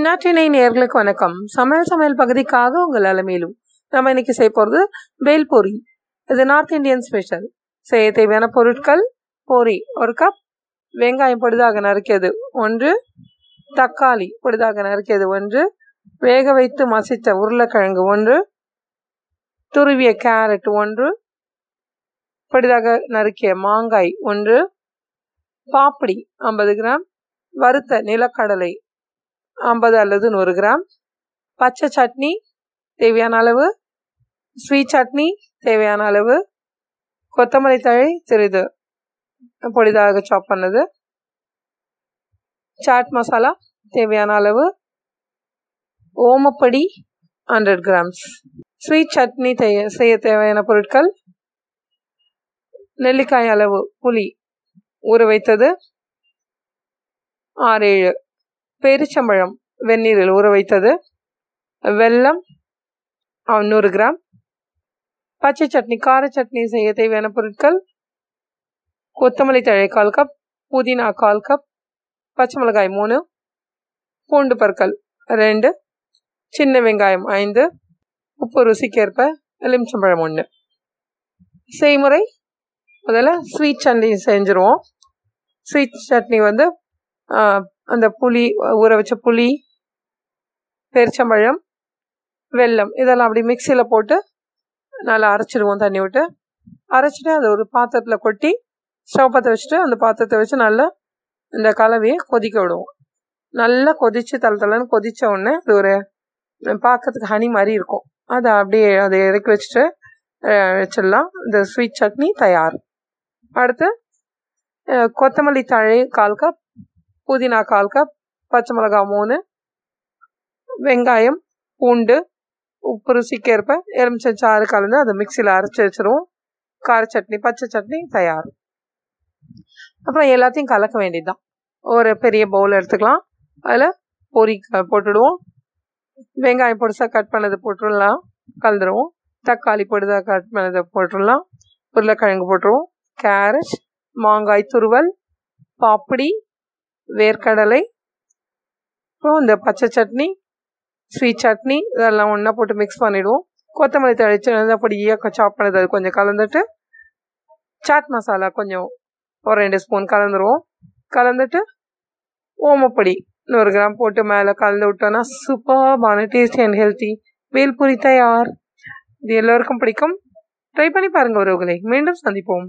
நாட்டினை நேர்களுக்கு வணக்கம். சமையல் சமையல் பகுதிக்காக உங்கள் அலமையிலும் நம்ம இன்னைக்கு செய்ய போகிறது பேல் பூரி. இது நார்த் இந்தியன் ஸ்பெஷல். செய்ய தேவையான பொருட்கள் பூரி ஒரு கப். வெங்காயம் பொடிதாக நறுக்கியது ஒன்று. தக்காளி பொடிதாக நறுக்கியது ஒன்று. வேக வைத்து மசித்த உருளைக்கிழங்கு ஒன்று. துருவிய கேரட் ஒன்று. பொடிதாக நறுக்கிய மாங்காய் ஒன்று. பாப்படி ஐம்பது கிராம். வறுத்த நிலக்கடலை ஐம்பது அல்லது நூறு கிராம். பச்சை சட்னி தேவையான அளவு. ஸ்வீட் சட்னி தேவையான அளவு. கொத்தமல்லி தழை சிறிது. பொடிதாக சாப் பண்ணது. சாட் மசாலா தேவையான அளவு. ஓமப்படி ஹண்ட்ரட் கிராம்ஸ் ஸ்வீட் சட்னி செய்ய தேவையான பொருட்கள். நெல்லிக்காய் அளவு புளி. ஊற வைத்தது. ஆறு ஏழு. பேரிச்சம்பழம் வெந்நீரில் ஊற வைத்தது. வெல்லம் நூறு கிராம். பச்சை சட்னி கார சட்னி செய்ய தேவையான பொருட்கள். கொத்தமல்லி தழை கால் கப் புதினா கால் கப் பச்சை மிளகாய் மூணு பூண்டு பற்கள் ரெண்டு சின்ன வெங்காயம் ஐந்து உப்பு ருசிக்கேற்ப எலுமிச்சம்பழம் ஒன்று செய்முறை முதல்ல ஸ்வீட் சட்னி செஞ்சுருவோம். ஸ்வீட் சட்னி வந்து அந்த புளி ஊற வச்ச புளி பெருச்சம்பழம் வெல்லம் இதெல்லாம் அப்படி மிக்சியில் போட்டு நல்லா அரைச்சிடுவோம் தண்ணி விட்டு. அரைச்சிட்டு அதை ஒரு பாத்திரத்தில் கொட்டி ஸ்டவ் பற்ற வச்சுட்டு அந்த பாத்திரத்தை வச்சு நல்லா இந்த கலவையை கொதிக்க விடுவோம். நல்லா கொதித்து தலை தலைன்னு கொதித்த உடனே அது ஒரு பார்க்கறதுக்கு ஹனி மாதிரி இருக்கும். அதை அப்படியே அதை இறக்கி வச்சுட்டு வச்சிடலாம். இந்த ஸ்வீட் சட்னி தயார். அடுத்து கொத்தமல்லி தழை கால் கப் புதினா கால் கப் பச்சை மிளகா மூணு வெங்காயம் பூண்டு உப்பு ருசிக்கேற்ப எலுமிச்சம் சாறு கலந்து அதை மிக்சியில் அரைச்சி வச்சுருவோம். கார சட்னி பச்சை சட்னி தயார். அப்புறம் எல்லாத்தையும் கலக்க வேண்டியதுதான். ஒரு பெரிய பவுல் எடுத்துக்கலாம். அதில் பொரி போட்டுடுவோம். வெங்காயம் பொடிசாக கட் பண்ணதை போட்டுடலாம். கலந்துருவோம். தக்காளி பொடிசாக கட் பண்ணதை போட்டுடலாம். உருளைக்கிழங்கு போட்டுருவோம். கேரட் மாங்காய் துருவல் பாப்படி வேர்க்கடலை அப்புறம் இந்த பச்சை சட்னி ஸ்வீட் சட்னி இதெல்லாம் ஒன்றா போட்டு மிக்ஸ் பண்ணிவிடுவோம் கொத்தமல்லி தழிச்சு பொடியாக சாப் பண்ணது அது கொஞ்சம் கலந்துட்டு சாட் மசாலா கொஞ்சம் ஒரு ரெண்டு ஸ்பூன் கலந்துருவோம். கலந்துட்டு ஓமப்பொடி நூறு கிராம் போட்டு மேலே கலந்து விட்டோன்னா சூப்பர்பான டேஸ்டி அண்ட் ஹெல்த்தி வேல்புரி தயார். இது எல்லோருக்கும் பிடிக்கும். ட்ரை பண்ணி பாருங்கள் உறவுகளை. மீண்டும் சந்திப்போம்.